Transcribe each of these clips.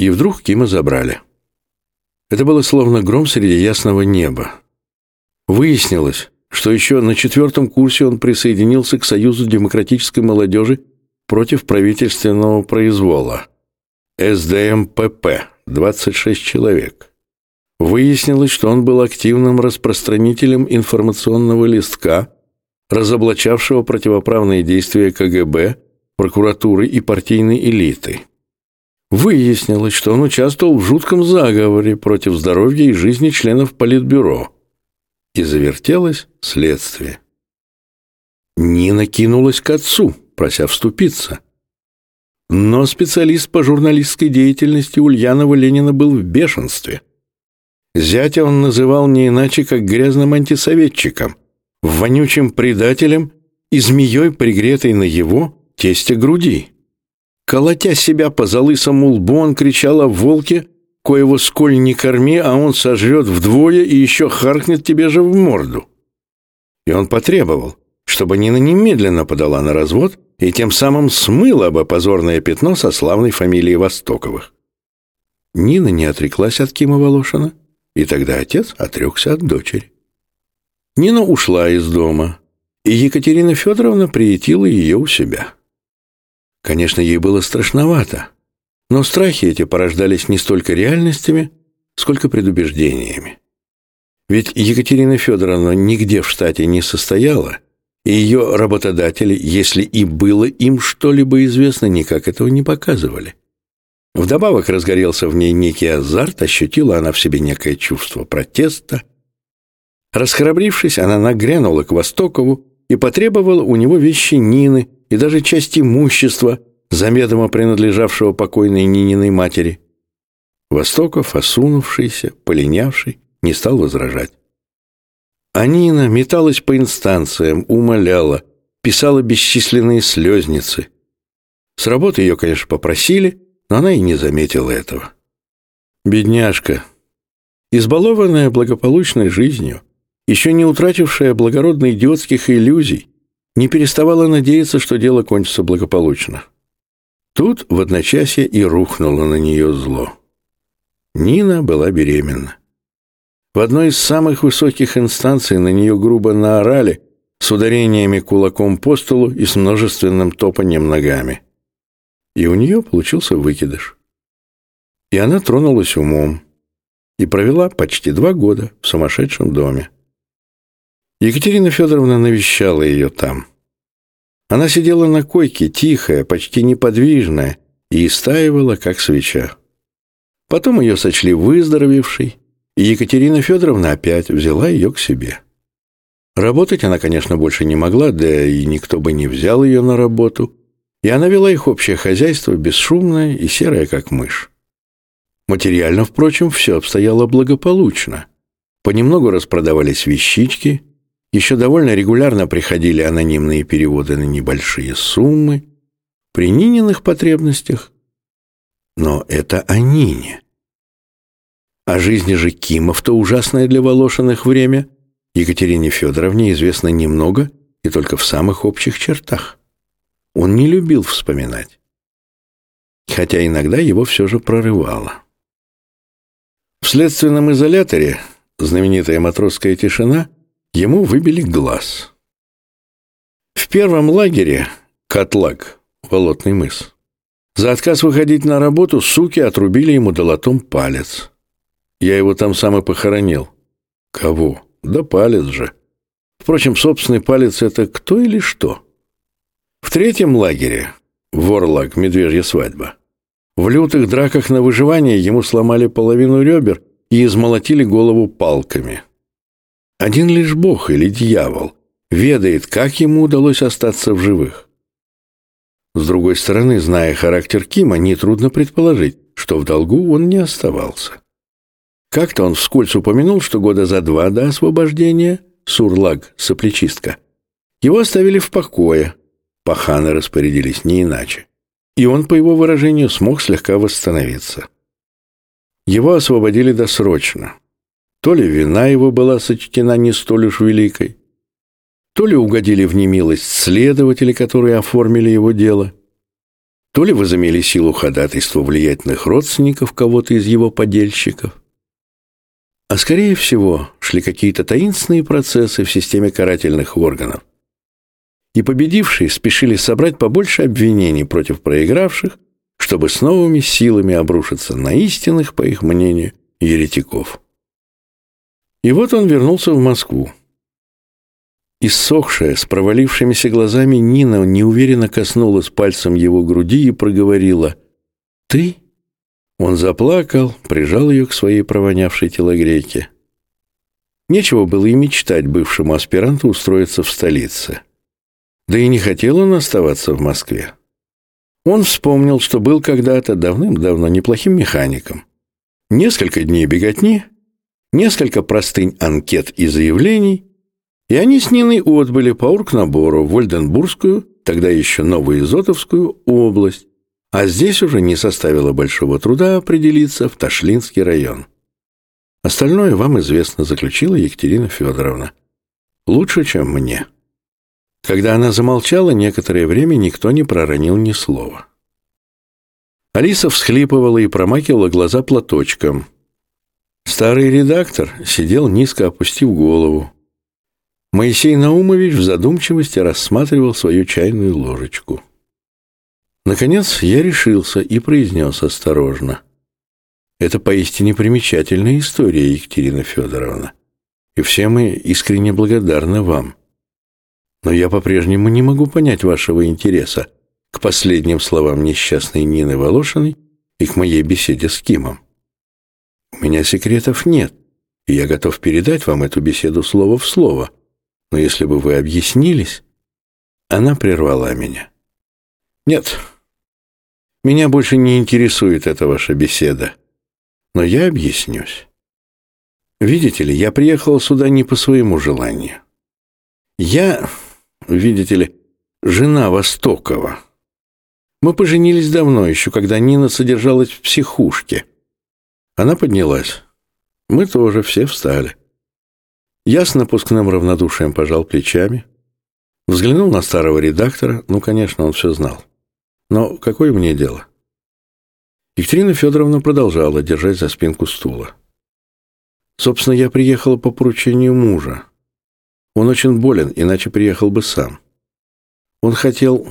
И вдруг Кима забрали. Это было словно гром среди ясного неба. Выяснилось, что еще на четвертом курсе он присоединился к Союзу демократической молодежи против правительственного произвола. СДМПП, 26 человек. Выяснилось, что он был активным распространителем информационного листка, разоблачавшего противоправные действия КГБ, прокуратуры и партийной элиты. Выяснилось, что он участвовал в жутком заговоре против здоровья и жизни членов Политбюро. И завертелось следствие. Нина кинулась к отцу, прося вступиться. Но специалист по журналистской деятельности Ульянова Ленина был в бешенстве. Зятя он называл не иначе, как грязным антисоветчиком, вонючим предателем и змеей, пригретой на его тесте груди. Колотя себя по залысому лбу, он кричал о волке, коего сколь не корми, а он сожрет вдвое и еще харкнет тебе же в морду. И он потребовал, чтобы Нина немедленно подала на развод и тем самым смыла бы позорное пятно со славной фамилией Востоковых. Нина не отреклась от Кима Волошина, и тогда отец отрекся от дочери. Нина ушла из дома, и Екатерина Федоровна приютила ее у себя. Конечно, ей было страшновато, но страхи эти порождались не столько реальностями, сколько предубеждениями. Ведь Екатерина Федоровна нигде в штате не состояла, и ее работодатели, если и было им что-либо известно, никак этого не показывали. Вдобавок разгорелся в ней некий азарт, ощутила она в себе некое чувство протеста. Расхрабрившись, она нагрянула к Востокову и потребовала у него вещи Нины и даже часть имущества, заведомо принадлежавшего покойной Нининой матери. Востоков, осунувшийся, полинявший, не стал возражать. А Нина металась по инстанциям, умоляла, писала бесчисленные слезницы. С работы ее, конечно, попросили, но она и не заметила этого. Бедняжка, избалованная благополучной жизнью, еще не утратившая благородно идиотских иллюзий, не переставала надеяться, что дело кончится благополучно. Тут в одночасье и рухнуло на нее зло. Нина была беременна. В одной из самых высоких инстанций на нее грубо наорали с ударениями кулаком по столу и с множественным топанием ногами. И у нее получился выкидыш. И она тронулась умом и провела почти два года в сумасшедшем доме. Екатерина Федоровна навещала ее там. Она сидела на койке, тихая, почти неподвижная, и истаивала, как свеча. Потом ее сочли выздоровевшей, и Екатерина Федоровна опять взяла ее к себе. Работать она, конечно, больше не могла, да и никто бы не взял ее на работу, и она вела их общее хозяйство, бесшумное и серое, как мышь. Материально, впрочем, все обстояло благополучно. Понемногу распродавались вещички, еще довольно регулярно приходили анонимные переводы на небольшие суммы, при Нининых потребностях. Но это о Нине. О жизни же Кима в то ужасное для Волошиных время Екатерине Федоровне известно немного и только в самых общих чертах. Он не любил вспоминать. Хотя иногда его все же прорывало. В следственном изоляторе знаменитая матросская тишина ему выбили глаз. В первом лагере Котлак, Болотный мыс, за отказ выходить на работу суки отрубили ему долотом палец. Я его там сам и похоронил. Кого? Да палец же. Впрочем, собственный палец — это кто или что? В третьем лагере, Ворлак, медвежья свадьба, в лютых драках на выживание ему сломали половину ребер и измолотили голову палками. Один лишь бог или дьявол ведает, как ему удалось остаться в живых. С другой стороны, зная характер Кима, нетрудно предположить, что в долгу он не оставался. Как-то он вскользь упомянул, что года за два до освобождения Сурлаг, соплечистка, его оставили в покое. Паханы распорядились не иначе. И он, по его выражению, смог слегка восстановиться. Его освободили досрочно. То ли вина его была сочтена не столь уж великой, то ли угодили в немилость следователи, которые оформили его дело. То ли возымели силу ходатайства влиятельных родственников кого-то из его подельщиков, а скорее всего шли какие-то таинственные процессы в системе карательных органов. И победившие спешили собрать побольше обвинений против проигравших, чтобы с новыми силами обрушиться на истинных, по их мнению, еретиков. И вот он вернулся в Москву. Иссохшая, с провалившимися глазами Нина неуверенно коснулась пальцем его груди и проговорила «Ты?» Он заплакал, прижал ее к своей провонявшей телогрейке. Нечего было и мечтать бывшему аспиранту устроиться в столице. Да и не хотел он оставаться в Москве. Он вспомнил, что был когда-то давным-давно неплохим механиком. Несколько дней беготни, несколько простынь анкет и заявлений, и они с Ниной отбыли по уркнабору в Вольденбургскую, тогда еще Новоизотовскую область, а здесь уже не составило большого труда определиться в Ташлинский район. Остальное вам известно, заключила Екатерина Федоровна. Лучше, чем мне. Когда она замолчала, некоторое время никто не проронил ни слова. Алиса всхлипывала и промакивала глаза платочком. Старый редактор сидел низко опустив голову. Моисей Наумович в задумчивости рассматривал свою чайную ложечку. Наконец я решился и произнес осторожно. Это поистине примечательная история, Екатерина Федоровна. И все мы искренне благодарны вам. Но я по-прежнему не могу понять вашего интереса к последним словам несчастной Нины Волошиной и к моей беседе с Кимом. Меня секретов нет, и я готов передать вам эту беседу слово в слово. Но если бы вы объяснились... Она прервала меня. Нет, меня больше не интересует эта ваша беседа. Но я объяснюсь. Видите ли, я приехал сюда не по своему желанию. Я, видите ли, жена Востокова. Мы поженились давно, еще когда Нина содержалась в психушке. Она поднялась. Мы тоже все встали. Я с напускным равнодушием пожал плечами, взглянул на старого редактора, ну, конечно, он все знал. Но какое мне дело? Екатерина Федоровна продолжала держать за спинку стула. Собственно, я приехала по поручению мужа. Он очень болен, иначе приехал бы сам. Он хотел...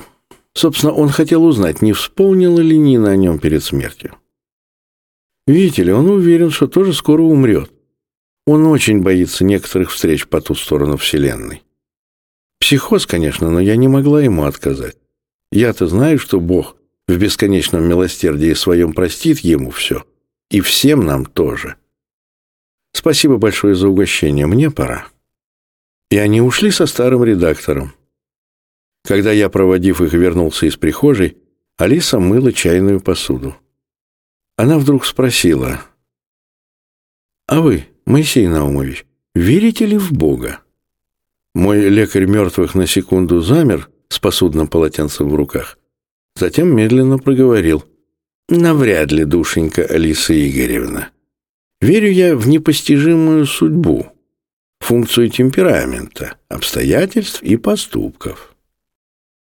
Собственно, он хотел узнать, не вспомнила ли Нина о нем перед смертью. Видите ли, он уверен, что тоже скоро умрет. Он очень боится некоторых встреч по ту сторону Вселенной. Психоз, конечно, но я не могла ему отказать. Я-то знаю, что Бог в бесконечном милосердии своем простит ему все. И всем нам тоже. Спасибо большое за угощение. Мне пора. И они ушли со старым редактором. Когда я, проводив их, вернулся из прихожей, Алиса мыла чайную посуду. Она вдруг спросила, «А вы, Моисей Наумович, верите ли в Бога?» Мой лекарь мертвых на секунду замер, с посудным полотенцем в руках. Затем медленно проговорил. «Навряд ли, душенька Алиса Игоревна. Верю я в непостижимую судьбу, функцию темперамента, обстоятельств и поступков.